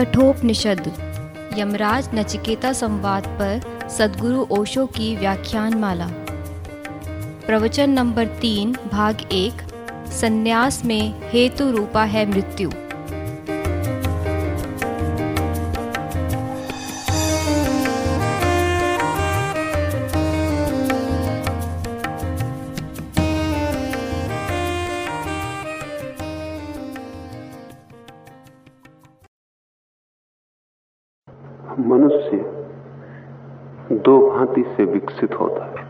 कठोपनिषद यमराज नचिकेता संवाद पर सदगुरु ओशो की व्याख्यान माला प्रवचन नंबर तीन, भाग एक, संन्यास में हेतु रूपा है मृत्यु। भांति से विकसित होता है।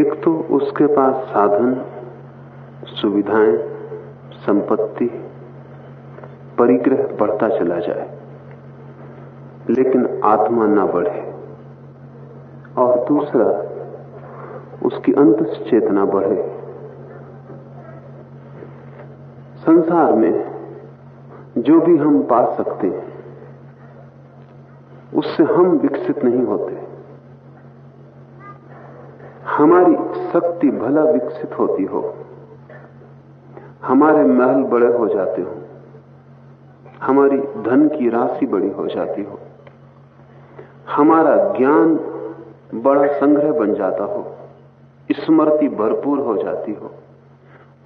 एक तो उसके पास साधन, सुविधाएँ, संपत्ति, परिग्रह बढ़ता चला जाए, लेकिन आत्मा ना बढ़े। और दूसरा, उसकी अंत चेतना बढ़े। संसार में जो भी हम पा सकते हैं उससे हम विकसित नहीं होते। हमारी शक्ति भला विकसित होती हो। हमारे महल बड़े हो जाते हो। हमारी धन की राशि बड़ी हो जाती हो। हमारा ज्ञान बड़ा संग्रह बन जाता हो। स्मृति भरपूर हो जाती हो।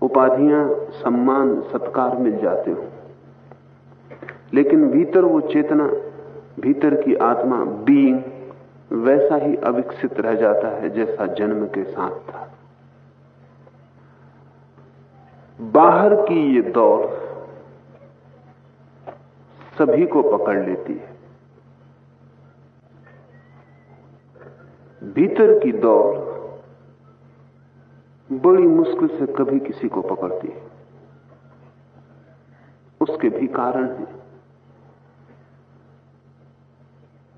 उपाधियाँ, सम्मान, सत्कार मिल जाते हो। लेकिन भीतर वो चेतना भीतर की आत्मा बीइंग वैसा ही अविकसित रह जाता है जैसा जन्म के साथ था। बाहर की ये दौड़ सभी को पकड़ लेती है। भीतर की दौड़ बड़ी मुश्किल से कभी किसी को पकड़ती है। उसके भी कारण हैं।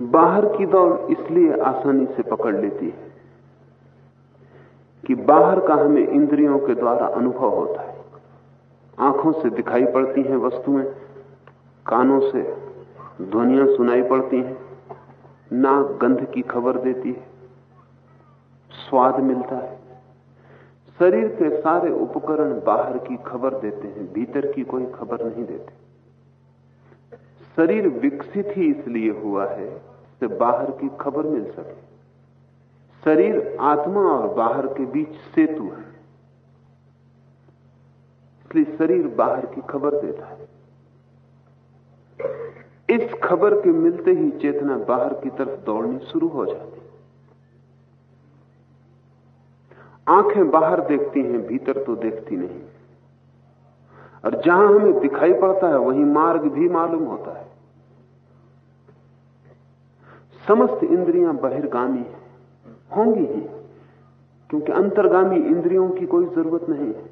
बाहर की दौड़ इसलिए आसानी से पकड़ लेती है कि बाहर का हमें इंद्रियों के द्वारा अनुभव होता है। आँखों से दिखाई पड़ती हैं वस्तुएँ, कानों से ध्वनियाँ सुनाई पड़ती हैं, नाक गंध की खबर देती है, स्वाद मिलता है। शरीर के सारे उपकरण बाहर की खबर देते हैं, भीतर की कोई खबर नहीं देते। शरीर विकसित ही इसलिए हुआ है से बाहर की खबर मिल सके। शरीर आत्मा और बाहर के बीच सेतु है। इसलिए शरीर बाहर की खबर देता है। इस खबर के मिलते ही चेतना बाहर की तरफ़ दौड़नी शुरू हो जाती आँखें बाहर देखती हैं, भीतर तो देखती नहीं। और जहाँ हमें दिखाई पड़ता है, वहीं मार्ग भी मालूम होता है। समस्त इंद्रियाँ बहिर्गामी होंगी ही, क्योंकि अंतर्गामी इंद्रियों की कोई ज़रूरत नहीं है।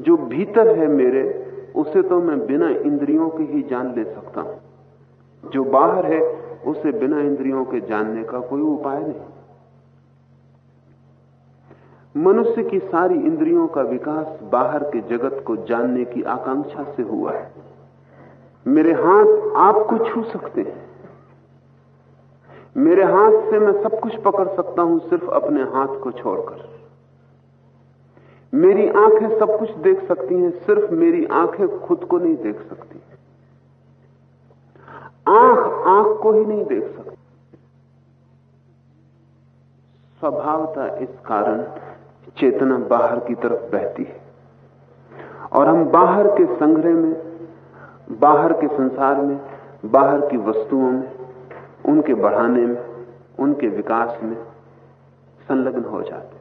जो भीतर है मेरे, उसे तो मैं बिना इंद्रियों के ही जान ले सकता हूँ। जो बाहर है, उसे बिना इंद्रियों के जानने का कोई उपाय नहीं। मनुष्य की सारी इंद्रियों का विकास बाहर के जगत को जानने की आकांक्षा से हुआ है। मेरे हाथ आपको छू सकते हैं। मेरे हाथ से मैं सब कुछ पकड़ सकता हूँ सिर्फ़ अपने हाथ को छोड़कर। मेरी आँखें सब कुछ देख सकती हैं, सिर्फ़ मेरी आँखें खुद को नहीं देख सकती। आँख आँख को ही नहीं देख सकती। स्वभावता इस कारण चेतना बाहर की तरफ़ बहती है। और हम बाहर के संग्रह में, बाहर के संसार में, बाहर की वस्तुओं में उनके बढ़ाने में, उनके विकास में संलग्न हो जाते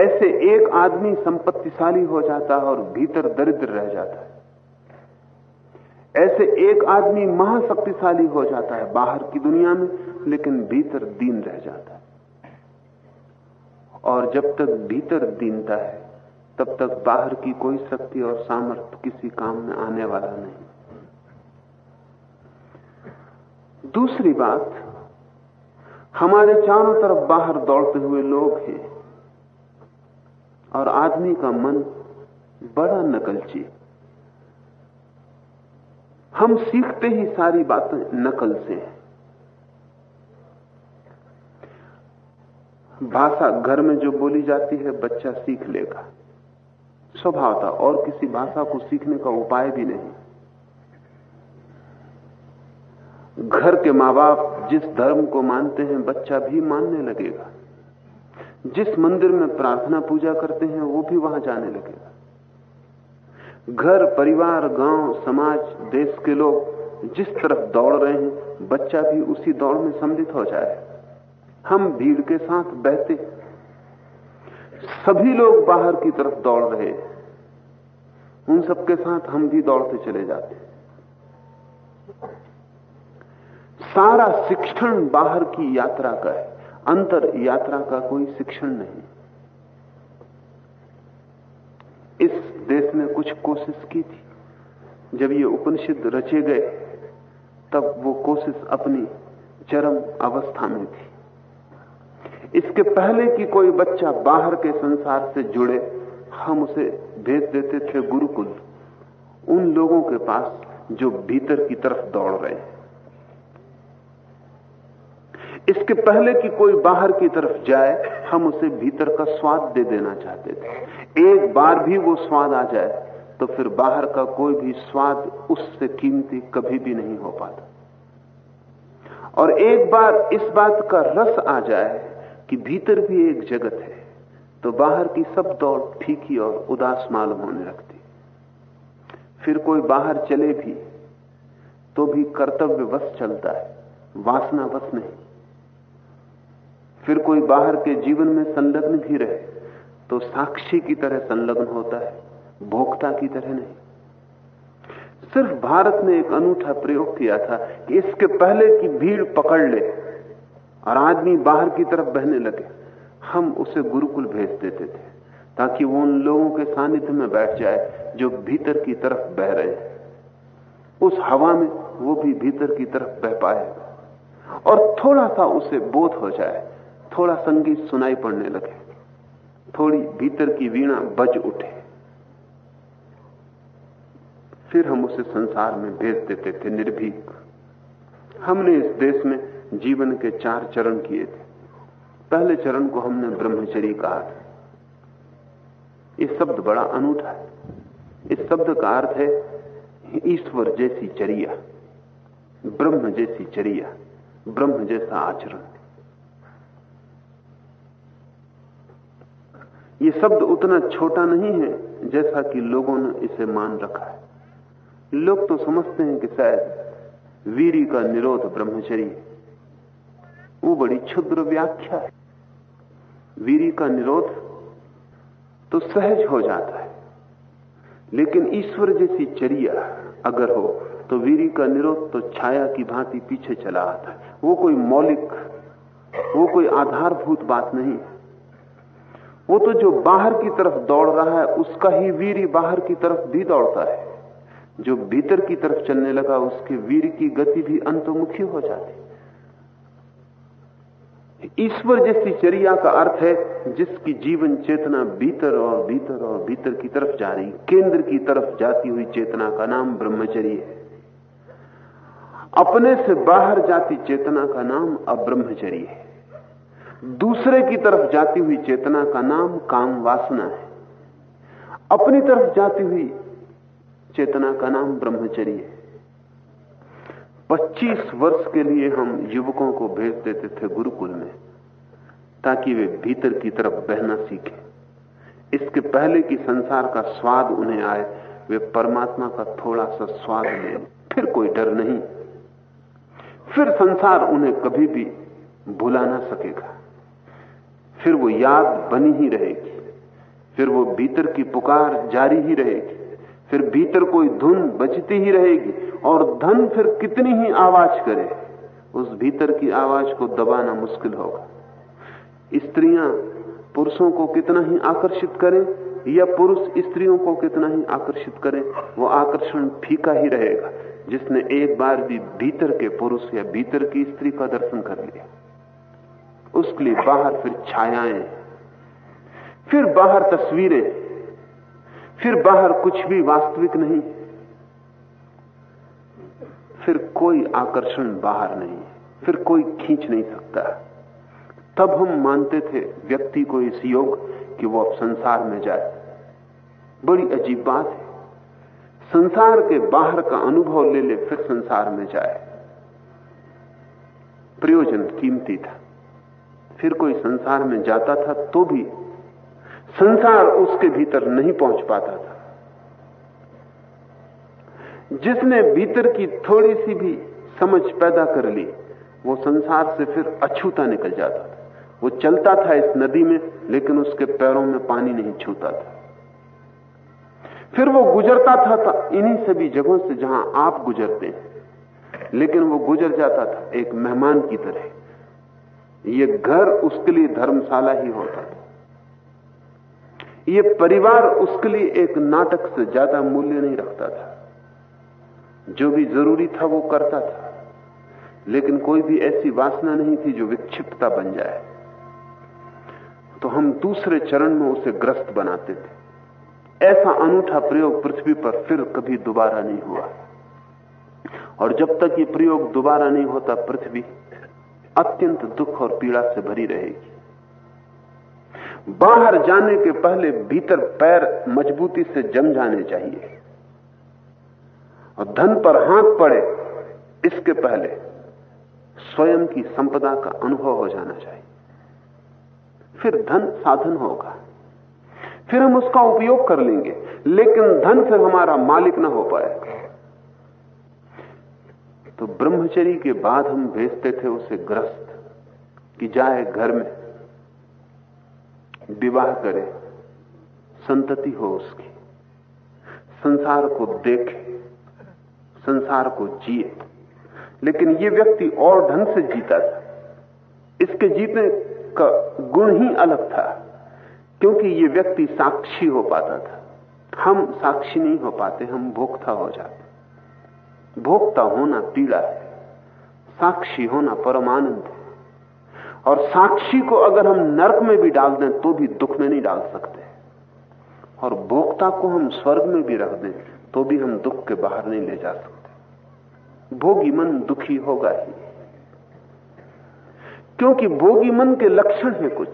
ऐसे एक आदमी संपत्तिशाली हो जाता है और भीतर दरिद्र रह जाता है। ऐसे एक आदमी महाशक्तिशाली हो जाता है बाहर की दुनिया में, लेकिन भीतर दीन रह जाता है। और जब तक भीतर दीनता है, तब तक बाहर की कोई शक्ति और सामर्थ्य किसी काम में आने वाला नहीं। दूसरी बात, हमारे चारों तरफ़ बाहर दौड़ते हुए लोग हैं और आदमी का मन बड़ा नकलची। हम सीखते ही सारी बातें नकल से भाषा घर में जो बोली जाती है, बच्चा सीख लेगा। स्वभाव था और किसी भाषा को सीखने का उपाय भी नहीं। घर के माँ बाप जिस धर्म को मानते हैं, बच्चा भी मानने लगेगा। जिस मंदिर में प्रार्थना पूजा करते हैं, वो भी वहाँ जाने लगेगा। घर, परिवार, गाँव, समाज, देश के लोग जिस तरफ़ दौड़ रहे हैं, बच्चा भी उसी दौड़ में सम्मिलित हो जाए। हम भीड़ के साथ बहते सभी लोग बाहर की तरफ़ दौड़ रहे हैं। उन सबके साथ हम भी दौड़ते चले जाते सारा शिक्षण बाहर की यात्रा का है। अंतर यात्रा का कोई शिक्षण नहीं। इस देश ने कुछ कोशिश की थी। जब ये उपनिषद रचे गए, तब वो कोशिश अपनी चरम अवस्था में थी। इसके पहले कि कोई बच्चा बाहर के संसार से जुड़े, हम उसे भेज देते थे गुरुकुल, उन लोगों के पास जो भीतर की तरफ़ दौड़ रहे हैं। इसके पहले कि कोई बाहर की तरफ़ जाए, हम उसे भीतर का स्वाद दे देना चाहते थे। एक बार भी वो स्वाद आ जाए तो फिर बाहर का कोई भी स्वाद उससे कीमती कभी भी नहीं हो पाता। और एक बार इस बात का रस आ जाए कि भीतर भी एक जगत है तो बाहर की सब दौड़ फीकी और उदास मालूम होने लगती। फिर कोई बाहर चले भी तो भी कर्तव्य वश चलता है वासना वश नहीं। फिर कोई बाहर के जीवन में संलग्न भी रहे तो साक्षी की तरह संलग्न होता है, भोक्ता की तरह नहीं। सिर्फ़ भारत ने एक अनूठा प्रयोग किया था कि इसके पहले की भीड़ पकड़ ले और आदमी बाहर की तरफ़ बहने लगे। हम उसे गुरुकुल भेज देते थे, ताकि वो उन लोगों के सानिध्य में बैठ जाए जो भीतर की तरफ़ बह रहे हैं। उस हवा में वो भी भीतर की तरफ़ बह पाए और थोड़ा सा उसे बोध हो जाए थोड़ा संगीत सुनाई पड़ने लगे। थोड़ी भीतर की वीणा बज उठे। फिर हम उसे संसार में भेज देते थे निर्भीक। हमने इस देश में जीवन के चार चरण किए थे। पहले चरण को हमने ब्रह्मचरी कहा था। यह शब्द बड़ा अनूठा है। इस शब्द का अर्थ है ईश्वर जैसी चरिया, ब्रह्म जैसी चरिया, ब्रह्म जैसा आचरण। ये शब्द उतना छोटा नहीं है जैसा कि लोगों ने इसे मान रखा है। लोग तो समझते हैं कि शायद वीरी का निरोध ब्रह्मचर्य वो बड़ी क्षुद्र व्याख्या है। वीरी का निरोध तो सहज हो जाता है। लेकिन ईश्वर जैसी चर्या अगर हो तो वीरी का निरोध तो छाया की भांति पीछे चला आता है। वो कोई मौलिक, वो कोई आधारभूत बात नहीं है। वो तो जो बाहर की तरफ़ दौड़ रहा है, उसका ही वीर बाहर की तरफ़ भी दौड़ता है। जो भीतर की तरफ़ चलने लगा, उसके वीर की गति भी अंतमुखी हो जाती ईश्वर जैसी चर्या का अर्थ है, जिसकी जीवन चेतना भीतर और भीतर और भीतर की तरफ़ जा रही, केंद्र की तरफ़ जाती हुई चेतना का नाम ब्रह्मचर्य है। अपने से बाहर जाती चेतना का नाम अब्रह्मचर्य है। दूसरे की तरफ़ जाती हुई चेतना का नाम काम वासना है। अपनी तरफ़ जाती हुई चेतना का नाम ब्रह्मचर्य है। 25 वर्ष के लिए हम युवकों को भेज देते थे गुरुकुल में, ताकि वे भीतर की तरफ़ बहना सीखें। इसके पहले कि संसार का स्वाद उन्हें आए, वे परमात्मा का थोड़ा सा स्वाद ले, फिर कोई डर नहीं। फिर संसार उन्हें कभी भी भुला ना सकेगा। फिर वो याद बनी ही रहेगी। फिर वो भीतर की पुकार जारी ही रहेगी। फिर भीतर कोई धुन बजती ही रहेगी और धन फिर कितनी ही आवाज़ करे, उस भीतर की आवाज़ को दबाना मुश्किल होगा। स्त्रियाँ पुरुषों को कितना ही आकर्षित करें या पुरुष स्त्रियों को कितना ही आकर्षित करें, वो आकर्षण फीका ही रहेगा। जिसने एक बार भी भीतर के पुरुष या भीतर की स्त्री का दर्शन कर लिया। उसके लिए बाहर फिर छायाएँ, फिर बाहर तस्वीरें, फिर बाहर कुछ भी वास्तविक नहीं, फिर कोई आकर्षण बाहर नहीं, फिर कोई खींच नहीं सकता। तब हम मानते थे व्यक्ति को इस योग कि वो अब संसार में जाए। बड़ी अजीब बात है। संसार के बाहर का अनुभव ले ले, फिर संसार में जाए। प्रयोजन कीमती था। फिर कोई संसार में जाता था तो भी संसार उसके भीतर नहीं पहुँच पाता था। जिसने भीतर की थोड़ी सी भी समझ पैदा कर ली वो संसार से फिर अछूता निकल जाता था। वो चलता था इस नदी में लेकिन उसके पैरों में पानी नहीं छूता था। फिर वो गुजरता था, था इन्हीं सभी जगहों से जहाँ आप गुजरते हैं। लेकिन वो गुजर जाता था एक मेहमान की तरह। ये घर उसके लिए धर्मशाला ही होता था। ये परिवार उसके लिए एक नाटक से ज़्यादा मूल्य नहीं रखता था। जो भी ज़रूरी था वो करता था। लेकिन कोई भी ऐसी वासना नहीं थी जो विक्षिप्तता बन जाए। तो हम दूसरे चरण में उसे ग्रस्त बनाते थे। ऐसा अनूठा प्रयोग पृथ्वी पर फिर कभी दोबारा नहीं हुआ। और जब तक ये प्रयोग दोबारा नहीं होता पृथ्वी अत्यंत दुख और पीड़ा से भरी रहेगी। बाहर जाने के पहले भीतर पैर मजबूती से जम जाने चाहिए। और धन पर हाथ पड़े, इसके पहले स्वयं की संपदा का अनुभव हो जाना चाहिए। फिर धन साधन होगा। फिर हम उसका उपयोग कर लेंगे, लेकिन धन फिर हमारा मालिक ना हो पाएगा। तो ब्रह्मचरी के बाद हम भेजते थे उसे ग्रस्त कि जाए घर में, विवाह करे, संतति हो उसकी, संसार को देखे, संसार को जिए। लेकिन ये व्यक्ति और ढंग से जीता था। इसके जीतने का गुण ही अलग था, क्योंकि ये व्यक्ति साक्षी हो पाता था। हम साक्षी नहीं हो पाते, हम भोक्ता हो जाते। भोक्ता होना पीड़ा है, साक्षी होना परमानंद है। और साक्षी को अगर हम नरक में भी डाल दें तो भी दुख में नहीं डाल सकते। और भोक्ता को हम स्वर्ग में भी रख दें तो भी हम दुख के बाहर नहीं ले जा सकते। भोगी मन दुखी होगा ही। क्योंकि भोगी मन के लक्षण है कुछ।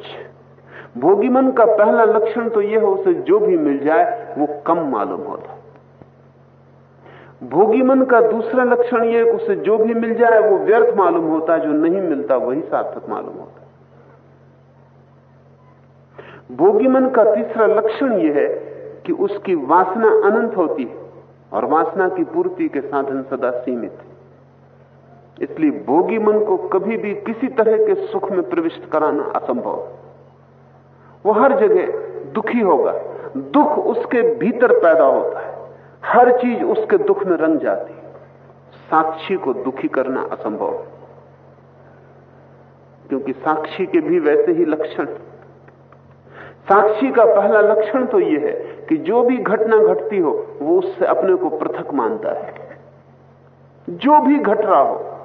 भोगी मन का पहला लक्षण तो यह हो, उसे जो भी मिल जाए, वो कम मालूम होता। भोगी मन का दूसरा लक्षण यह उसे जो भी मिल जाए, वो व्यर्थ मालूम होता है, जो नहीं मिलता, वही सार्थक मालूम होता है। भोगी मन का तीसरा लक्षण यह है कि उसकी वासना अनंत होती है और वासना की पूर्ति के साधन सदा सीमित है। इसलिए भोगी मन को कभी भी किसी तरह के सुख में प्रविष्ट कराना असंभव वो हर जगह दुखी होगा, दुख उसके भीतर पैदा होता है। हर चीज़ उसके दुख में रंग जाती साक्षी को दुखी करना असंभव क्योंकि साक्षी के भी वैसे ही लक्षण साक्षी का पहला लक्षण तो यह है कि जो भी घटना घटती हो, वो उससे अपने को पृथक मानता है। जो भी घट रहा हो,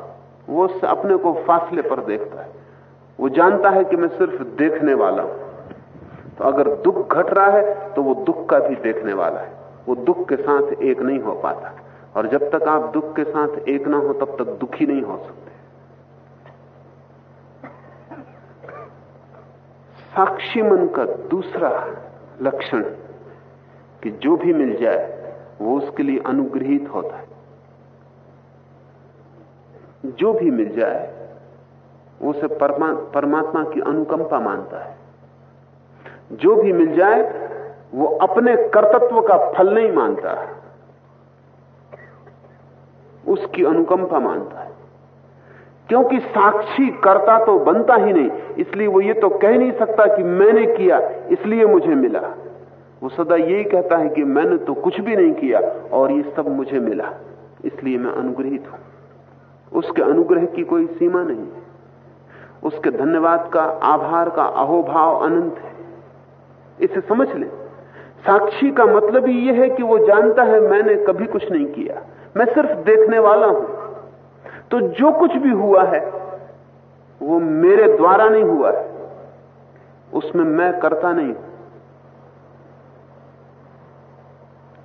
वो उससे अपने को फासले पर देखता है। वो जानता है कि मैं सिर्फ़ देखने वाला हूँ। तो अगर दुख घट रहा है तो वो दुख का भी देखने वाला है। वो दुख के साथ एक नहीं हो पाता। और जब तक आप दुख के साथ एक ना हो तब तक दुखी नहीं हो सकते। साक्षी मन का दूसरा लक्षण कि जो भी मिल जाए वो उसके लिए अनुग्रहित होता है। जो भी मिल जाए वो उसे परमा, परमात्मा की अनुकंपा मानता है। जो भी मिल जाए वो अपने कर्तत्व का फल नहीं मानता उसकी अनुकंपा मानता है। क्योंकि साक्षी करता तो बनता ही नहीं, इसलिए वो ये तो कह नहीं सकता कि मैंने किया, इसलिए मुझे मिला। वो सदा यही कहता है कि मैंने तो कुछ भी नहीं किया और ये सब मुझे मिला, इसलिए मैं अनुग्रहित हूँ। उसके अनुग्रह की कोई सीमा नहीं उसके धन्यवाद का, आभार का अहोभाव अनंत है। इसे समझ लें। साक्षी का मतलब ही यह है कि वो जानता है मैंने कभी कुछ नहीं किया। मैं सिर्फ़ देखने वाला हूँ। तो जो कुछ भी हुआ है, वो मेरे द्वारा नहीं हुआ है। उसमें मैं करता नहीं हूँ।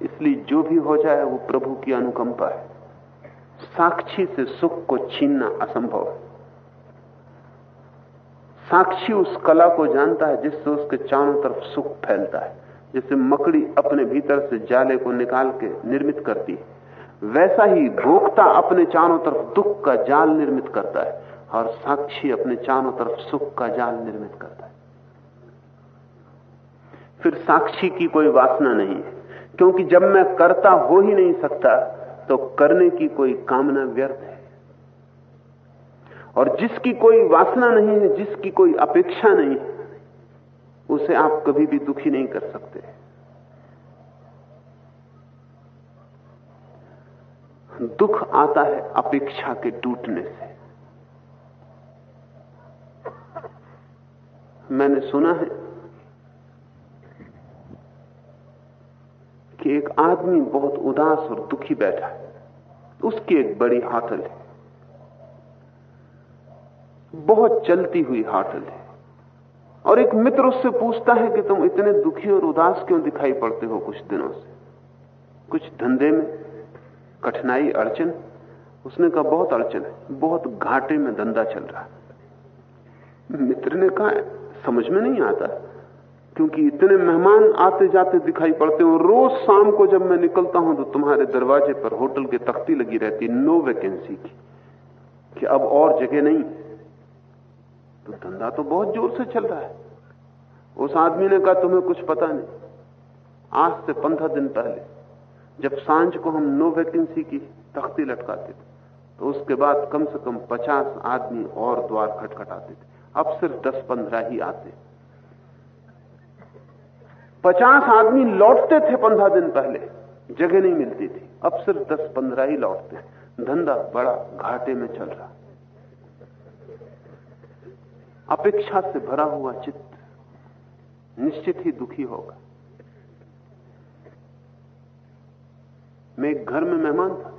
इसलिए जो भी हो जाए, वो प्रभु की अनुकंपा है। साक्षी से सुख को छीनना असंभव है। साक्षी उस कला को जानता है जिससे उसके चारों तरफ़ सुख फैलता है। जैसे मकड़ी अपने भीतर से जाले को निकाल के निर्मित करती है। वैसा ही भोक्ता अपने चारों तरफ़ दुख का जाल निर्मित करता है और साक्षी अपने चारों तरफ़ सुख का जाल निर्मित करता है। फिर साक्षी की कोई वासना नहीं है, क्योंकि जब मैं करता हो ही नहीं सकता तो करने की कोई कामना व्यर्थ है। और जिसकी कोई वासना नहीं है, जिसकी कोई अपेक्षा नहीं है उसे आप कभी भी दुखी नहीं कर सकते। दुख आता है अपेक्षा के टूटने से। मैंने सुना है कि एक आदमी बहुत उदास और दुखी बैठा है। उसकी एक बड़ी हाथल है। बहुत चलती हुई हाथल है। और एक मित्र उससे पूछता है कि तुम इतने दुखी और उदास क्यों दिखाई पड़ते हो कुछ दिनों से? कुछ धंधे में कठिनाई, अड़चन? उसने कहा, बहुत अड़चन है, बहुत घाटे में धंधा चल रहा है। मित्र ने कहा, समझ में नहीं आता, क्योंकि इतने मेहमान आते जाते दिखाई पड़ते हो रोज शाम को जब मैं निकलता हूँ तो तुम्हारे दरवाजे पर होटल की तख्ती लगी रहती नो वैकेंसी की, कि अब और जगह नहीं तो धंधा तो बहुत ज़ोर से चल रहा है। उस आदमी ने कहा, तुम्हें कुछ पता नहीं। आज से पंद्रह दिन पहले, जब साँझ को हम नो वैकेंसी की तख्ती लटकाते थे तो उसके बाद कम से कम पचास आदमी और द्वार खटखटाते थे। अब सिर्फ़ दस पंद्रह ही आते। पचास आदमी लौटते थे पंद्रह दिन पहले, जगह नहीं मिलती थी। अब सिर्फ़ दस पंद्रह ही लौटते धंधा बड़ा घाटे में चल रहा अपेक्षा से भरा हुआ चित्त निश्चित ही दुखी होगा। मैं एक घर में मेहमान था।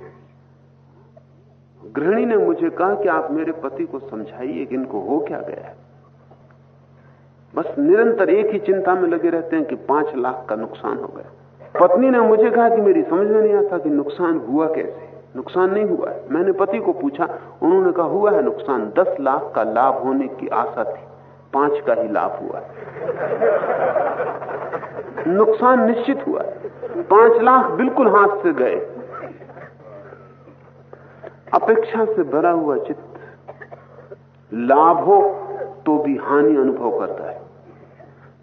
गृहिणी ने मुझे कहा कि आप मेरे पति को समझाइए कि इनको हो क्या गया है। बस निरंतर एक ही चिंता में लगे रहते हैं कि पाँच लाख का नुकसान हो गया। पत्नी ने मुझे कहा कि मेरी समझ में नहीं आता कि नुकसान हुआ कैसे। नुकसान नहीं हुआ है। मैंने पति को पूछा, उन्होंने कहा, हुआ है नुकसान? दस लाख का लाभ होने की आशा थी। पाँच का ही लाभ हुआ है। नुकसान निश्चित हुआ है। पाँच लाख बिल्कुल हाथ से गए। अपेक्षा से भरा हुआ चित्त, लाभ हो तो भी हानि अनुभव करता है।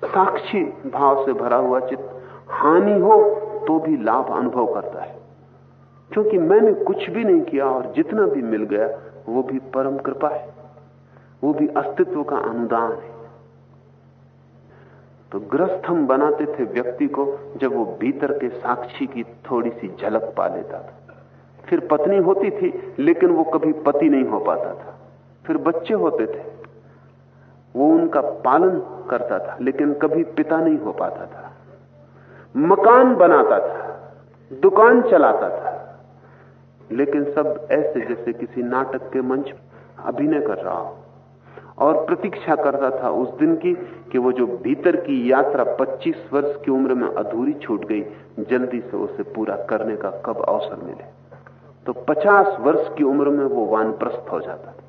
साक्षी भाव से भरा हुआ चित्त, हानि हो तो भी लाभ अनुभव करता है। क्योंकि मैंने कुछ भी नहीं किया और जितना भी मिल गया, वो भी परम कृपा है। वो भी अस्तित्व का अनुदान है। तो ग्रस्त हम बनाते थे व्यक्ति को जब वो भीतर के साक्षी की थोड़ी सी झलक पा लेता था। फिर पत्नी होती थी, लेकिन वो कभी पति नहीं हो पाता था। फिर बच्चे होते थे। वो उनका पालन करता था, लेकिन कभी पिता नहीं हो पाता था। मकान बनाता था, दुकान चलाता था। लेकिन सब ऐसे जैसे किसी नाटक के मंच अभिनय कर रहा हो। और प्रतीक्षा करता था उस दिन की कि वो जो भीतर की यात्रा 25 वर्ष की उम्र में अधूरी छूट गई, जल्दी से उसे पूरा करने का कब अवसर मिले। तो 50 वर्ष की उम्र में वो वानप्रस्थ हो जाता था।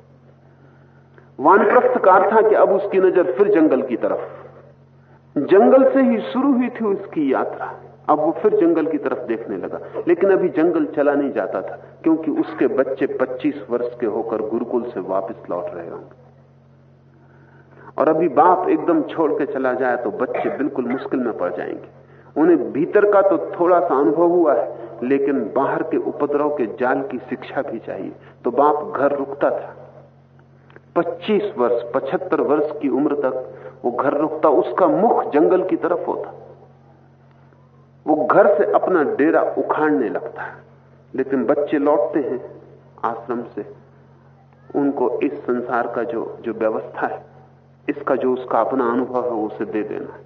वानप्रस्थ का था कि अब उसकी नज़र फिर जंगल की तरफ़। जंगल से ही शुरू हुई थी उसकी यात्रा। अब वो फिर जंगल की तरफ़ देखने लगा। लेकिन अभी जंगल चला नहीं जाता था, क्योंकि उसके बच्चे 25 वर्ष के होकर गुरुकुल से वापस लौट रहे होंगे। और अभी बाप एकदम छोड़ के चला जाए तो बच्चे बिल्कुल मुश्किल में पड़ जाएँगे। उन्हें भीतर का तो थोड़ा सा अनुभव हुआ है, लेकिन बाहर के उपद्रव के जाल की शिक्षा भी चाहिए। तो बाप घर रुकता था। 25 वर्ष 75 वर्ष की उम्र तक वो घर रुकता, उसका मुख जंगल की तरफ़ होता। वो घर से अपना डेरा उखाड़ने लगता है। लेकिन बच्चे लौटते हैं आश्रम से। उनको इस संसार का जो जो व्यवस्था है, इसका जो उसका अपना अनुभव है, उसे दे देना है।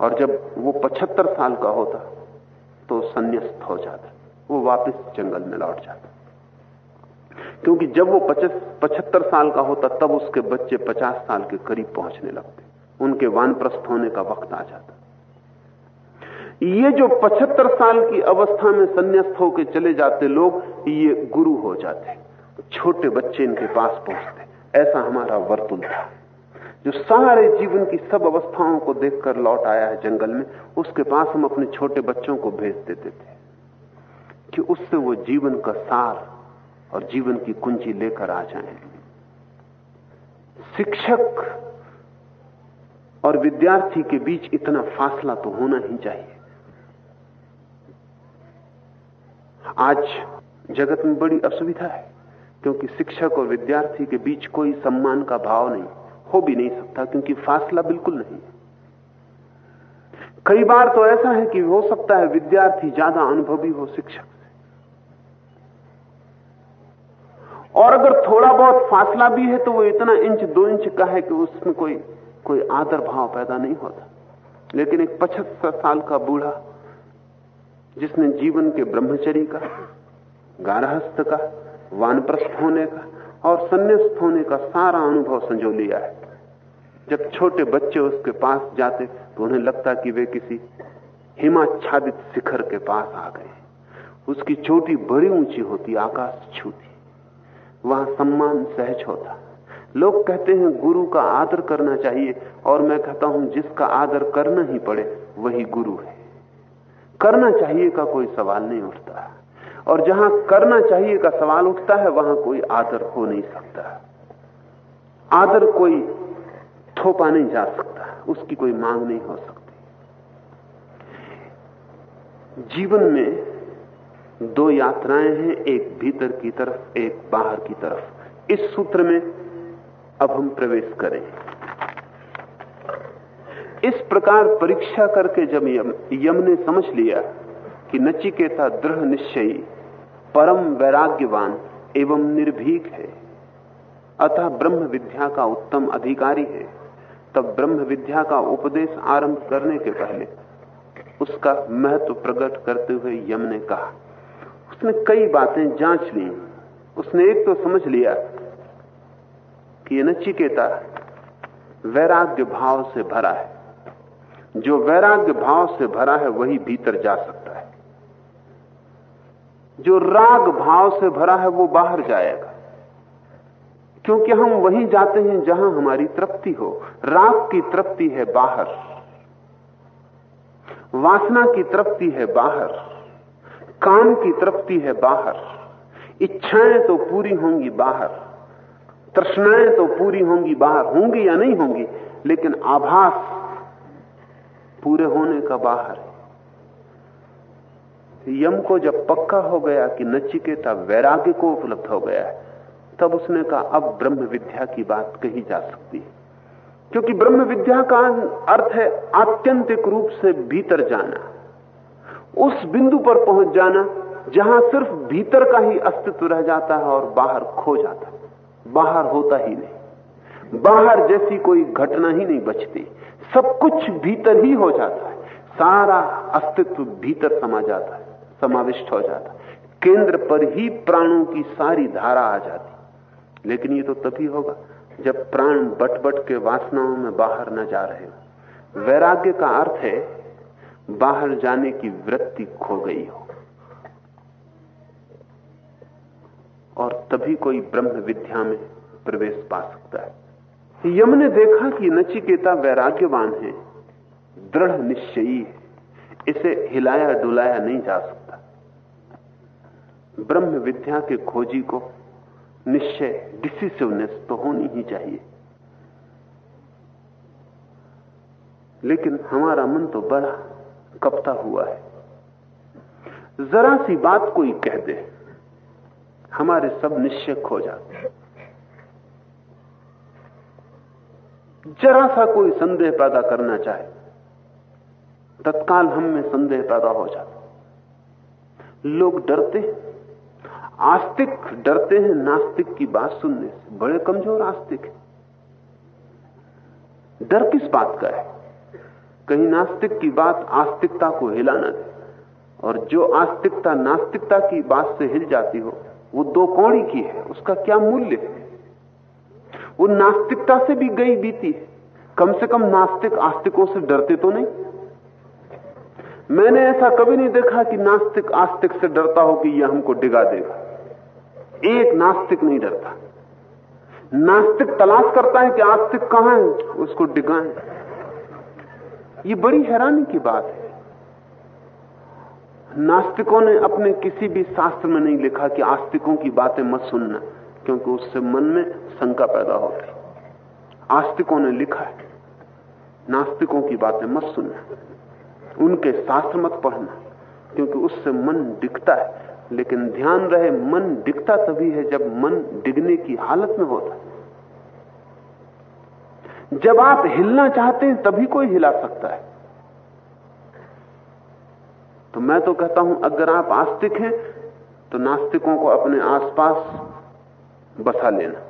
और जब वो पचहत्तर साल का होता तो संन्यास्त हो जाता। वो वापस जंगल में लौट जाता। क्योंकि जब वो पचहत्तर साल का होता, तब उसके बच्चे पचास साल के करीब पहुँचने लगते। उनके वानप्रस्थ होने का वक्त आ जाता। ये जो पचहत्तर साल की अवस्था में संन्यास्त होकर चले जाते लोग, ये गुरु हो जाते। छोटे बच्चे इनके पास पहुँचते। ऐसा हमारा वर्तुल था। जो सारे जीवन की सब अवस्थाओं को देखकर लौट आया है जंगल में, उसके पास हम अपने छोटे बच्चों को भेज देते थे कि उससे वो जीवन का सार और जीवन की कुंजी लेकर आ जाए। शिक्षक और विद्यार्थी के बीच इतना फासला तो होना ही चाहिए। आज जगत में बड़ी असुविधा है, क्योंकि शिक्षक और विद्यार्थी के बीच कोई सम्मान का भाव नहीं, हो भी नहीं सकता, क्योंकि फासला बिल्कुल नहीं कई बार तो ऐसा है कि हो सकता है विद्यार्थी ज़्यादा अनुभवी हो शिक्षक से। और अगर थोड़ा बहुत फासला भी है तो वो इतना इंच, दो इंच का है कि उसमें कोई कोई आदर भाव पैदा नहीं होता। लेकिन एक पचहत्तर साल का बूढ़ा जिसने जीवन के ब्रह्मचरी का, गारहस्थ का, वानप्रस्थ होने का और संन्यास्त होने का सारा अनुभव संजो लिया है। जब छोटे बच्चे उसके पास जाते तो उन्हें लगता कि वे किसी हिमाच्छादित शिखर के पास आ गए। उसकी चोटी बड़ी ऊँची होती, आकाश छूती। वहाँ सम्मान सहज होता। लोग कहते हैं, गुरु का आदर करना चाहिए और मैं कहता हूँ, जिसका आदर करना ही पड़े, वही गुरु है। करना चाहिए का कोई सवाल नहीं उठता। और जहाँ करना चाहिए का सवाल उठता है, वहाँ कोई आदर हो नहीं सकता। आदर कोई थोपा नहीं जा सकता, उसकी कोई मांग नहीं हो सकती। जीवन में दो यात्राएँ हैं, एक भीतर की तरफ़, एक बाहर की तरफ़। इस सूत्र में अब हम प्रवेश करें। इस प्रकार परीक्षा करके जब यम, यम ने समझ लिया कि नचिकेता दृढ़ निश्चयी परम वैराग्यवान एवं निर्भीक है अतः ब्रह्म विद्या का उत्तम अधिकारी है तब ब्रह्म विद्या का उपदेश आरंभ करने के पहले उसका महत्व प्रकट करते हुए यम ने कहा उसने कई बातें जाँच ली। उसने एक तो समझ लिया कि यह नचिकेता वैराग्य भाव से भरा है। जो वैराग्य भाव से भरा है, वही भीतर जा सकता है। जो राग भाव से भरा है, वो बाहर जाएगा। क्योंकि हम वहीं जाते हैं जहाँ हमारी तृप्ति हो। राग की तृप्ति है बाहर। वासना की तृप्ति है बाहर। काम की तृप्ति है बाहर। इच्छाएँ तो पूरी होंगी बाहर। तृष्णाएँ तो पूरी होंगी बाहर। होंगी या नहीं होंगी, लेकिन आभास पूरे होने का बाहर है। यम को जब पक्का हो गया कि नचिकेता वैराग्य को उपलब्ध हो गया है, तब उसने कहा, अब ब्रह्म विद्या की बात कही जा सकती है। क्योंकि ब्रह्म विद्या का अर्थ है आत्यंतिक रूप से भीतर जाना। उस बिंदु पर पहुँच जाना जहाँ सिर्फ़ भीतर का ही अस्तित्व रह जाता है और बाहर खो जाता है। बाहर होता ही नहीं। बाहर जैसी कोई घटना ही नहीं बचती। सब कुछ भीतर ही हो जाता है। सारा अस्तित्व भीतर समा जाता है, समाविष्ट हो जाता है। केंद्र पर ही प्राणों की सारी धारा आ जाती लेकिन ये तो तभी होगा जब प्राण बट बट के वासनाओं में बाहर न जा रहे हो। वैराग्य का अर्थ है, बाहर जाने की वृत्ति खो गई हो। और तभी कोई ब्रह्म विद्या में प्रवेश पा सकता है। यम ने देखा कि नचिकेता वैराग्यवान है, दृढ़ निश्चयी है, इसे हिलाया डुलाया नहीं जा सकता। ब्रह्म विद्या के खोजी को निश्चय डिसिसिवनेस तो होनी ही चाहिए। लेकिन हमारा मन तो बड़ा कपता हुआ है। जरा सी बात कोई कह दे, हमारे सब निश्चय खो जाते जरा सा कोई संदेह पैदा करना चाहे, तत्काल हम में संदेह पैदा हो जाता। लोग डरते आस्तिक डरते हैं, नास्तिक की बात सुनने से। बड़े कमज़ोर आस्तिक है। डर किस बात का है? कहीं नास्तिक की बात आस्तिकता को हिलाना दे और जो आस्तिकता नास्तिकता की बात से हिल जाती हो, वो दो कौड़ी की है, उसका क्या मूल्य है? वो नास्तिकता से भी गई बीती है। कम से कम नास्तिक आस्तिकों से डरते तो नहीं। मैंने ऐसा कभी नहीं देखा कि नास्तिक आस्तिक से डरता हो कि यह हमको डिगा देगा। एक नास्तिक नहीं डरता। नास्तिक तलाश करता है कि आस्तिक कहाँ है, उसको डिगाए। ये बड़ी हैरानी की बात है। नास्तिकों ने अपने किसी भी शास्त्र में नहीं लिखा कि आस्तिकों की बातें मत सुनना। क्योंकि उससे मन में शंका पैदा होती। आस्तिकों ने लिखा है, नास्तिकों की बातें मत सुनना, उनके शास्त्र मत पढ़ना, क्योंकि उससे मन दिखता है। लेकिन ध्यान रहे, मन दिखता तभी है जब मन डिगने की हालत में होता है। जब आप हिलना चाहते हैं, तभी कोई हिला सकता है। तो मैं तो कहता हूँ, अगर आप आस्तिक हैं तो नास्तिकों को अपने आसपास बसा लेना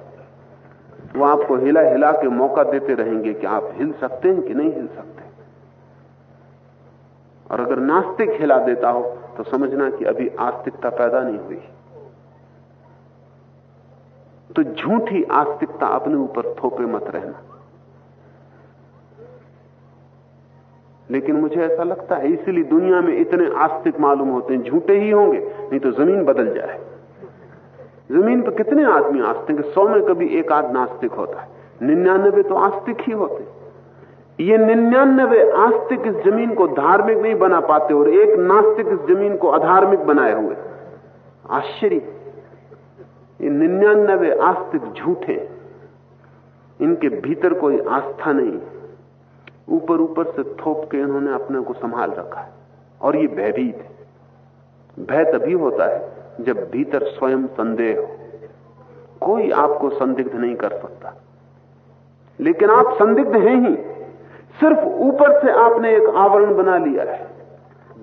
वो आपको हिला हिला के मौका देते रहेंगे कि आप हिल सकते हैं कि नहीं हिल सकते। और अगर नास्तिक हिला देता हो तो समझना कि अभी आस्तिकता पैदा नहीं हुई। तो झूठी आस्तिकता अपने ऊपर थोपे मत रहना। लेकिन मुझे ऐसा लगता है, इसीलिए दुनिया में इतने आस्तिक मालूम होते हैं, झूठे ही होंगे, नहीं तो ज़मीन बदल जाए। ज़मीन पर कितने आदमी आस्तिक सौ में कभी एक आध नास्तिक होता है। निन्यानबे तो आस्तिक ही होते। ये निन्यानबे आस्तिक इस ज़मीन को धार्मिक नहीं बना पाते और एक नास्तिक इस ज़मीन को अधार्मिक बनाए हुए। आश्चर्य। ये निन्यानबे आस्तिक झूठे इनके भीतर कोई आस्था नहीं। ऊपर ऊपर से थोप के इन्होंने अपने को संभाल रखा है। और ये भयभीत है। भय तभी होता है जब भीतर स्वयं संदेह हो, कोई आपको संदिग्ध नहीं कर सकता। लेकिन आप संदिग्ध हैं ही। सिर्फ़ ऊपर से आपने एक आवरण बना लिया है,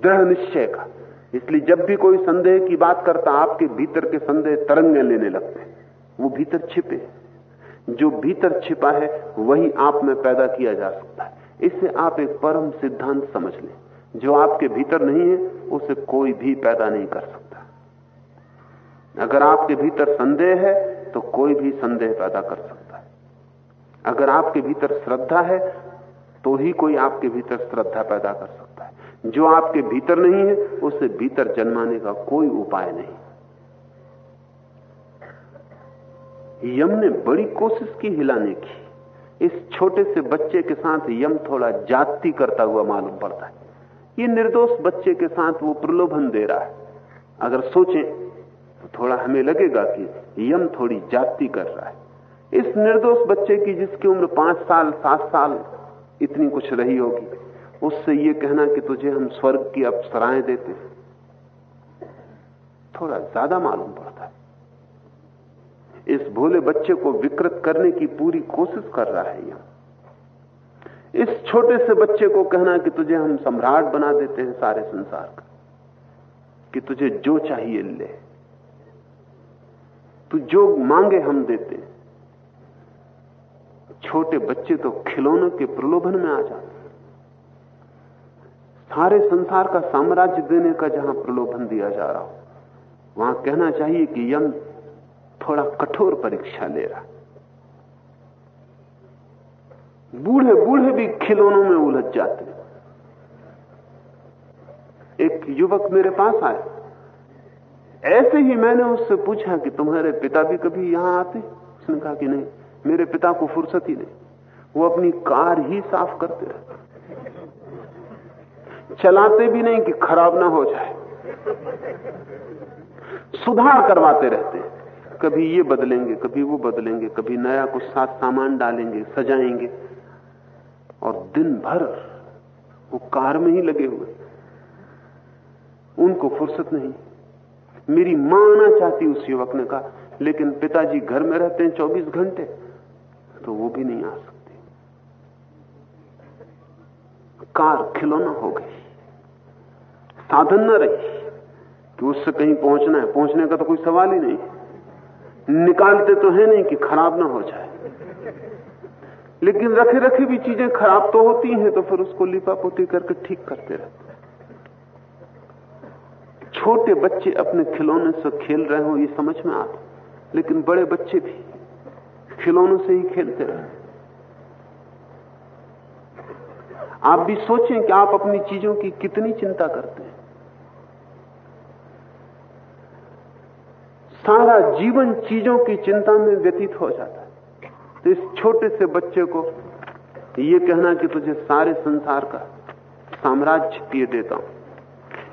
दृढ़ निश्चय का। इसलिए जब भी कोई संदेह की बात करता, आपके भीतर के संदेह तरंगे लेने लगते वो भीतर छिपे जो भीतर छिपा है, वही आप में पैदा किया जा सकता है। इससे आप एक परम सिद्धांत समझ लें। जो आपके भीतर नहीं है, उसे कोई भी पैदा नहीं कर सकता। अगर आपके भीतर संदेह है तो कोई भी संदेह पैदा कर सकता है। अगर आपके भीतर श्रद्धा है तो ही कोई आपके भीतर श्रद्धा पैदा कर सकता है। जो आपके भीतर नहीं है, उसे भीतर जन्माने का कोई उपाय नहीं। यम ने बड़ी कोशिश की हिलाने की। इस छोटे से बच्चे के साथ यम थोड़ा जाति करता हुआ मालूम पड़ता है। ये निर्दोष बच्चे के साथ वो प्रलोभन दे रहा है। अगर सोचें थोड़ा हमें लगेगा कि यम थोड़ी जाति कर रहा है। इस निर्दोष बच्चे की जिसकी उम्र पाँच साल, सात साल इतनी कुछ रही होगी, उससे ये कहना कि तुझे हम स्वर्ग की अप्सराएँ देते हैं। थोड़ा ज़्यादा मालूम पड़ता है। इस भोले बच्चे को विकृत करने की पूरी कोशिश कर रहा है यह इस छोटे से बच्चे को कहना कि तुझे हम सम्राट बना देते हैं सारे संसार का, कि तुझे जो चाहिए ले। तू जो मांगे हम देते छोटे बच्चे तो खिलौनों के प्रलोभन में आ जाते सारे संसार का साम्राज्य देने का जहाँ प्रलोभन दिया जा रहा हो, वहाँ कहना चाहिए कि यम थोड़ा कठोर परीक्षा ले रहा बूढ़े बूढ़े भी खिलौनों में उलझ जाते एक युवक मेरे पास आए ऐसे ही मैंने उससे पूछा कि तुम्हारे पिता भी कभी यहाँ आते? उसने कहा कि नहीं, मेरे पिता को फुर्सत ही नहीं। वो अपनी कार ही साफ़ करते रहते चलाते भी नहीं कि खराब ना हो जाए। सुधार करवाते रहते कभी ये बदलेंगे, कभी वो बदलेंगे, कभी नया कुछ साथ सामान डालेंगे, सजाएँगे। और दिन भर वो कार में ही लगे हुए उनको फुर्सत नहीं। मेरी माँ आना चाहती उस युवक ने कहा, लेकिन पिताजी घर में रहते हैं 24 घंटे तो वो भी नहीं आ सकते। कार खिलौना हो गई। साधन न रही। कि उससे कहीं पहुँचना है, पहुँचने का तो कोई सवाल ही नहीं। निकालते तो है नहीं कि खराब ना हो जाए। लेकिन रखे रखे भी चीज़ें खराब तो होती हैं तो फिर उसको लिपा पोती करके ठीक करते रहते छोटे बच्चे अपने खिलौने से खेल रहे हो, ये समझ में आता लेकिन बड़े बच्चे भी खिलौनों से ही खेलते रहे। आप भी सोचें कि आप अपनी चीज़ों की कितनी चिंता करते हैं। सारा जीवन चीज़ों की चिंता में व्यतीत हो जाता है। तो इस छोटे से बच्चे को ये कहना कि तुझे सारे संसार का साम्राज्य दिए देता हूँ।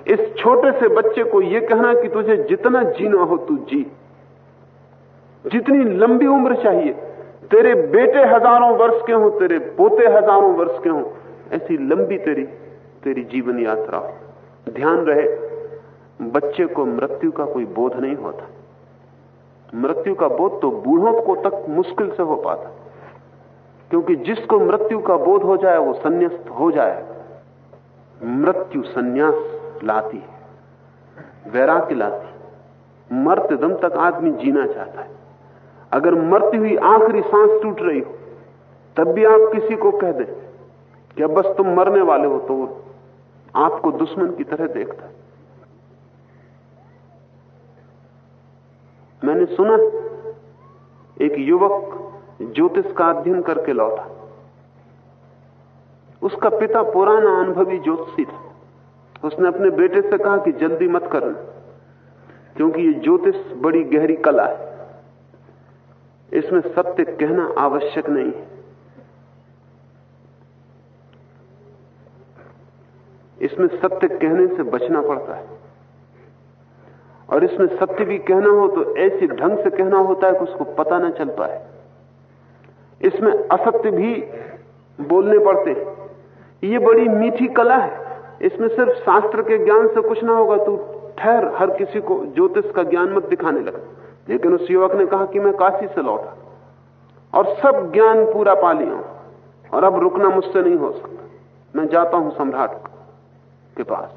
इस छोटे से बच्चे को यह कहना कि तुझे जितना जीना हो तू जी। जितनी लंबी उम्र चाहिए। तेरे बेटे हज़ारों वर्ष के हों, तेरे पोते हज़ारों वर्ष के हों, ऐसी लंबी तेरी तेरी जीवन यात्रा हो। ध्यान रहे, बच्चे को मृत्यु का कोई बोध नहीं होता। मृत्यु का बोध तो बूढ़ों को तक मुश्किल से हो पाता। क्योंकि जिसको मृत्यु का बोध हो जाए, वो संन्यास्त हो जाए। मृत्यु संन्यास। लाती है। वैराग्य लाती है। मरते दम तक आदमी जीना चाहता है। अगर मरती हुई आखिरी सांस टूट रही हो, तब भी आप किसी को कह दें कि अब बस तुम मरने वाले हो तो वो आपको दुश्मन की तरह देखता है। मैंने सुना एक युवक ज्योतिष का अध्ययन करके लौटा। उसका पिता पुराना अनुभवी ज्योतिषी था। उसने अपने बेटे से कहा कि जल्दी मत करना क्योंकि ये ज्योतिष बड़ी गहरी कला है। इसमें सत्य कहना आवश्यक नहीं है। इसमें सत्य कहने से बचना पड़ता है। और इसमें सत्य भी कहना हो तो ऐसे ढंग से कहना होता है कि उसको पता ना चल पाए। इसमें असत्य भी बोलने पड़ते हैं। ये बड़ी मीठी कला है। इसमें सिर्फ़ शास्त्र के ज्ञान से कुछ ना होगा, तू ठहर, हर किसी को ज्योतिष का ज्ञान मत दिखाने लगा। लेकिन उस युवक ने कहा कि मैं काशी से लौटा, और सब ज्ञान पूरा पा लिया, और अब रुकना मुझसे नहीं हो सकता। मैं जाता हूँ सम्राट के पास,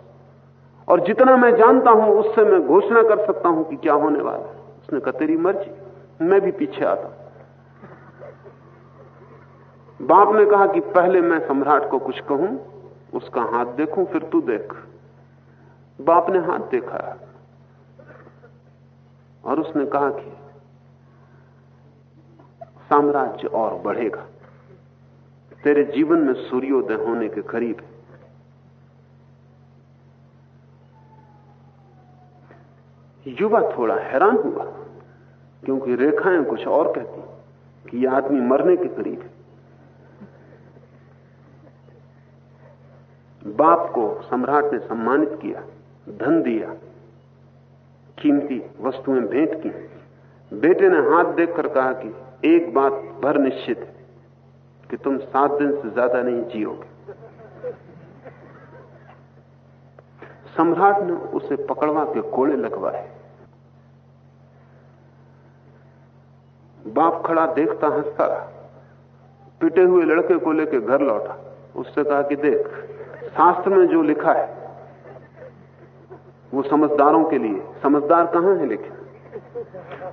और जितना मैं जानता हूँ, उससे मैं घोषणा कर सकता हूँ कि क्या होने वाला है। उसने कहा, तेरी मर्ज़ी, मैं भी पीछे आता बाप ने कहा कि पहले मैं सम्राट को कुछ कहूँ उसका हाथ देखूँ, फिर तू देख। बाप ने हाथ देखा। और उसने कहा कि साम्राज्य और बढ़ेगा। तेरे जीवन में सूर्योदय होने के करीब है। युवा थोड़ा हैरान हुआ, क्योंकि रेखाएँ कुछ और कहती कि यह आदमी मरने के करीब है। बाप को सम्राट ने सम्मानित किया, धन दिया, कीमती वस्तुएँ भेंट की। बेटे ने हाथ देखकर कहा कि एक बात भर निश्चित है कि तुम सात दिन से ज़्यादा नहीं जियोगे। सम्राट ने उसे पकड़वा के कोड़े लगवाए। बाप खड़ा देखता हंसता पिटे हुए लड़के को लेकर घर लौटा। उससे कहा कि देख शास्त्र में जो लिखा है, वो समझदारों के लिए। समझदार कहाँ है लेकिन?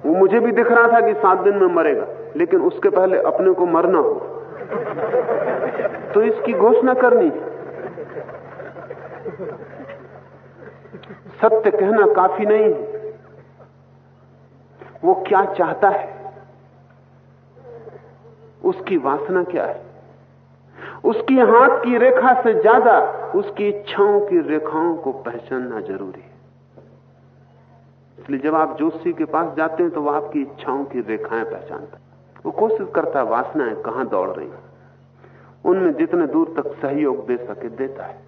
वो मुझे भी दिख रहा था कि सात दिन में मरेगा, लेकिन उसके पहले अपने को मरना हो तो इसकी घोषणा करनी सत्य कहना काफ़ी नहीं है। वो क्या चाहता है? उसकी वासना क्या है? उसकी हाथ की रेखा से ज़्यादा उसकी इच्छाओं की रेखाओं को पहचानना ज़रूरी है। इसलिए जब आप जोशी के पास जाते हैं तो वह आपकी इच्छाओं की रेखाएँ पहचानता है। वो कोशिश करता है, वासनाएँ कहाँ दौड़ रही उनमें जितने दूर तक सहयोग दे सके, देता है।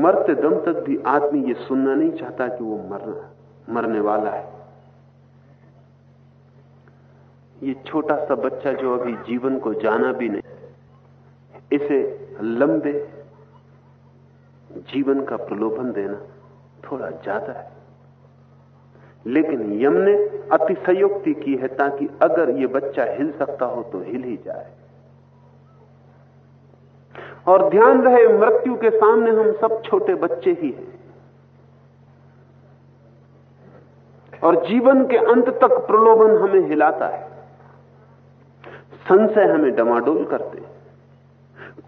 मरते दम तक भी आदमी ये सुनना नहीं चाहता कि वो मरना, मरने वाला है। ये छोटा सा बच्चा जो अभी जीवन को जाना भी नहीं, इसे लंबे जीवन का प्रलोभन देना थोड़ा ज़्यादा है। लेकिन यम ने अतिशयोक्ति की है ताकि अगर ये बच्चा हिल सकता हो तो हिल ही जाए। और ध्यान रहे, मृत्यु के सामने हम सब छोटे बच्चे ही हैं। और जीवन के अंत तक प्रलोभन हमें हिलाता है। संशय हमें डमाडोल करते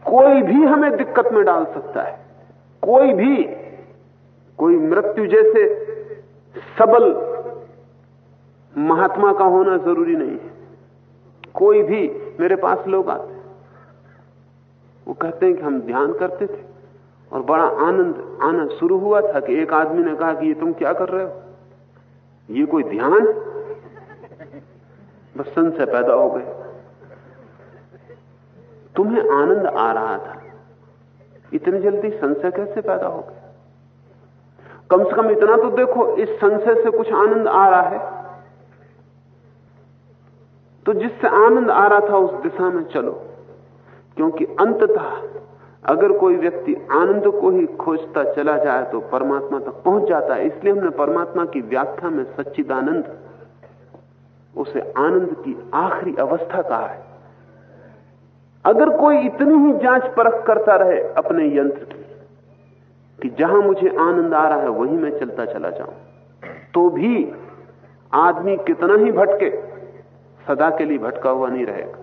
कोई भी हमें दिक्कत में डाल सकता है। कोई भी, कोई मृत्यु जैसे सबल महात्मा का होना ज़रूरी नहीं है। कोई भी मेरे पास लोग आते वो कहते हैं कि हम ध्यान करते थे और बड़ा आनंद आना शुरू हुआ था कि एक आदमी ने कहा कि ये तुम क्या कर रहे हो? ये कोई ध्यान? बस संशय पैदा हो गए तुम्हें आनंद आ रहा था। इतनी जल्दी संशय कैसे पैदा हो गया? कम से कम इतना तो देखो, इस संशय से कुछ आनंद आ रहा है। तो जिससे आनंद आ रहा था, उस दिशा में चलो। क्योंकि अंततः अगर कोई व्यक्ति आनंद को ही खोजता चला जाए तो परमात्मा तक पहुँच जाता है। इसलिए हमने परमात्मा की व्याख्या में सच्चिदानंद, उसे आनंद की आखिरी अवस्था कहा है। अगर कोई इतनी ही जाँच परख करता रहे अपने यंत्र की, कि जहाँ मुझे आनंद आ रहा है, वहीं मैं चलता चला जाऊँ तो भी आदमी कितना ही भटके, सदा के लिए भटका हुआ नहीं रहेगा।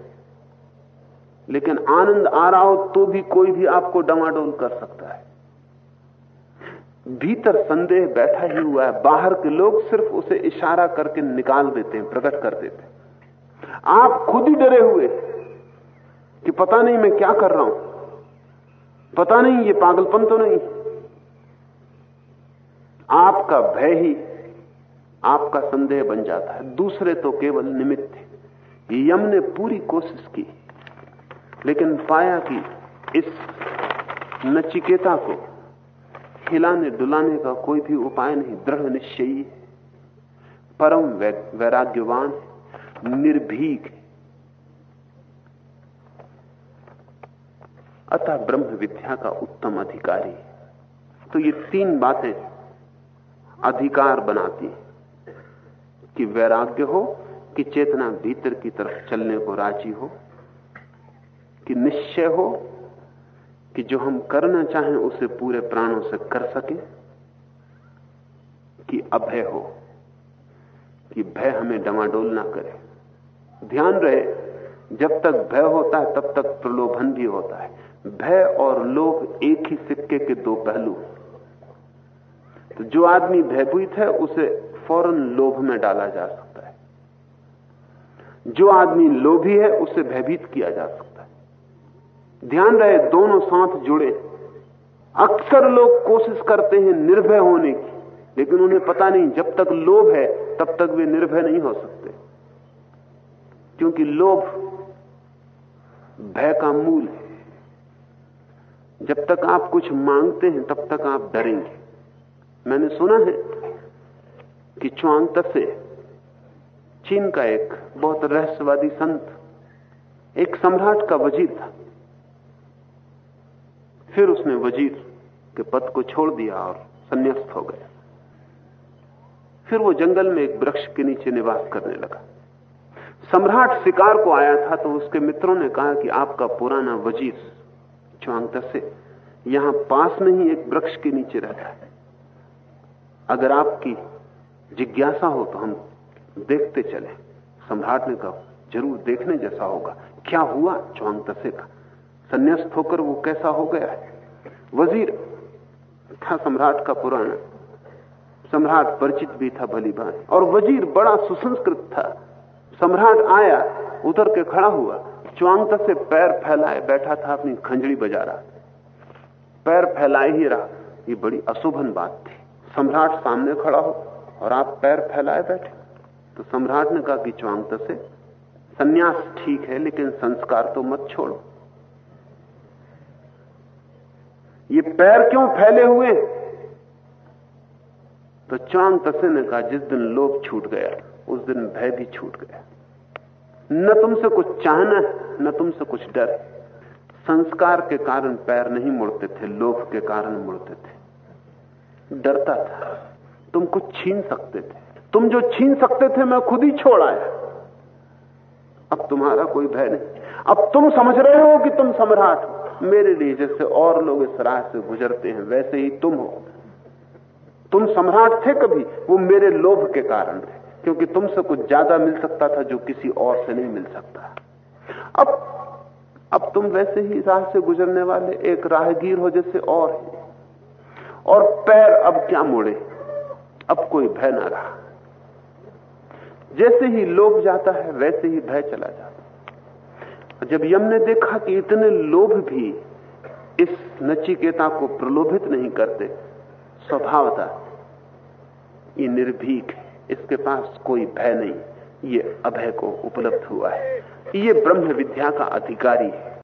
लेकिन आनंद आ रहा हो तो भी कोई भी आपको डमाडोल कर सकता है। भीतर संदेह बैठा ही हुआ है, बाहर के लोग सिर्फ़ उसे इशारा करके निकाल देते हैं, प्रकट कर देते हैं। आप खुद ही डरे हुए कि पता नहीं मैं क्या कर रहा हूँ। पता नहीं, ये पागलपन तो नहीं। आपका भय ही आपका संदेह बन जाता है। दूसरे तो केवल निमित्त थे यम ने पूरी कोशिश की, लेकिन पाया कि इस नचिकेता को हिलाने डुलाने का कोई भी उपाय नहीं। दृढ़ निश्चयी परम वैराग्यवान निर्भीक अतः ब्रह्म विद्या का उत्तम अधिकारी तो ये तीन बातें अधिकार बनाती कि वैराग्य हो, कि चेतना भीतर की तरफ़ चलने को राज़ी हो, कि निश्चय हो, कि जो हम करना चाहें उसे पूरे प्राणों से कर सके, कि अभय हो, कि भय हमें डमाडोल ना करे। ध्यान रहे, जब तक भय होता है, तब तक प्रलोभन भी होता है। भय और लोभ एक ही सिक्के के दो पहलू। तो जो आदमी भयभीत है, उसे फ़ौरन लोभ में डाला जा सकता है। जो आदमी लोभी है, उसे भयभीत किया जा सकता है। ध्यान रहे, दोनों साथ जुड़े। अक्सर लोग कोशिश करते हैं निर्भय होने की, लेकिन उन्हें पता नहीं, जब तक लोभ है, तब तक वे निर्भय नहीं हो सकते। क्योंकि लोभ भय का मूल है। जब तक आप कुछ मांगते हैं, तब तक आप डरेंगे। मैंने सुना है कि चुआंग तसे चीन का एक बहुत रहस्यवादी संत, एक सम्राट का वज़ीर था। फिर उसने वज़ीर के पद को छोड़ दिया और संन्यास्त हो गया। फिर वो जंगल में एक वृक्ष के नीचे निवास करने लगा। सम्राट शिकार को आया था तो उसके मित्रों ने कहा कि आपका पुराना वज़ीर च्वांग तसे यहाँ पास में ही एक वृक्ष के नीचे रहता है। अगर आपकी जिज्ञासा हो तो हम देखते चले। सम्राट ने कहा, ज़रूर देखने जैसा होगा। क्या हुआ चौंग तसे का? संन्यास्त होकर वो कैसा हो गया है? वज़ीर था सम्राट का पुराना सम्राट परिचित भी था भली और वज़ीर बड़ा सुसंस्कृत था। सम्राट आया, उतर के खड़ा हुआ। च्वांग से पैर फैलाए, बैठा था अपनी खंजड़ी बजा रहा पैर फैलाए ही रहा। ये बड़ी अशुभन बात थी। सम्राट सामने खड़ा हो और आप पैर फैलाए बैठे। तो सम्राट ने कहा कि च्वांगत से, संन्यास ठीक है, लेकिन संस्कार तो मत छोड़ो। ये पैर क्यों फैले हुए? तो चांग तसे ने कहा, जिस दिन लोभ छूट गया, उस दिन भय भी छूट गया। न तुमसे कुछ चाहना, न तुमसे कुछ डर। संस्कार के कारण पैर नहीं मुड़ते थे, लोभ के कारण मुड़ते थे। डरता था। तुम कुछ छीन सकते थे। तुम जो छीन सकते थे, मैं खुद ही छोड़ आया। अब तुम्हारा कोई भय नहीं। अब तुम समझ रहे हो कि तुम सम्राट मेरे लिए जैसे और लोग इस राह से गुजरते हैं, वैसे ही तुम हो। तुम सम्राट थे कभी, वो मेरे लोभ के कारण थे। क्योंकि तुमसे कुछ ज़्यादा मिल सकता था जो किसी और से नहीं मिल सकता। अब अब तुम वैसे ही राह से गुजरने वाले एक राहगीर हो जैसे और है। और पैर अब क्या मोड़े? अब कोई भय ना रहा। जैसे ही लोभ जाता है, वैसे ही भय चला जाता जब यम ने देखा कि इतने लोभ भी इस नचिकेता को प्रलोभित नहीं करते, स्वभावता ये निर्भीक है। इसके पास कोई भय नहीं। ये अभय को उपलब्ध हुआ है। ये ब्रह्म विद्या का अधिकारी है।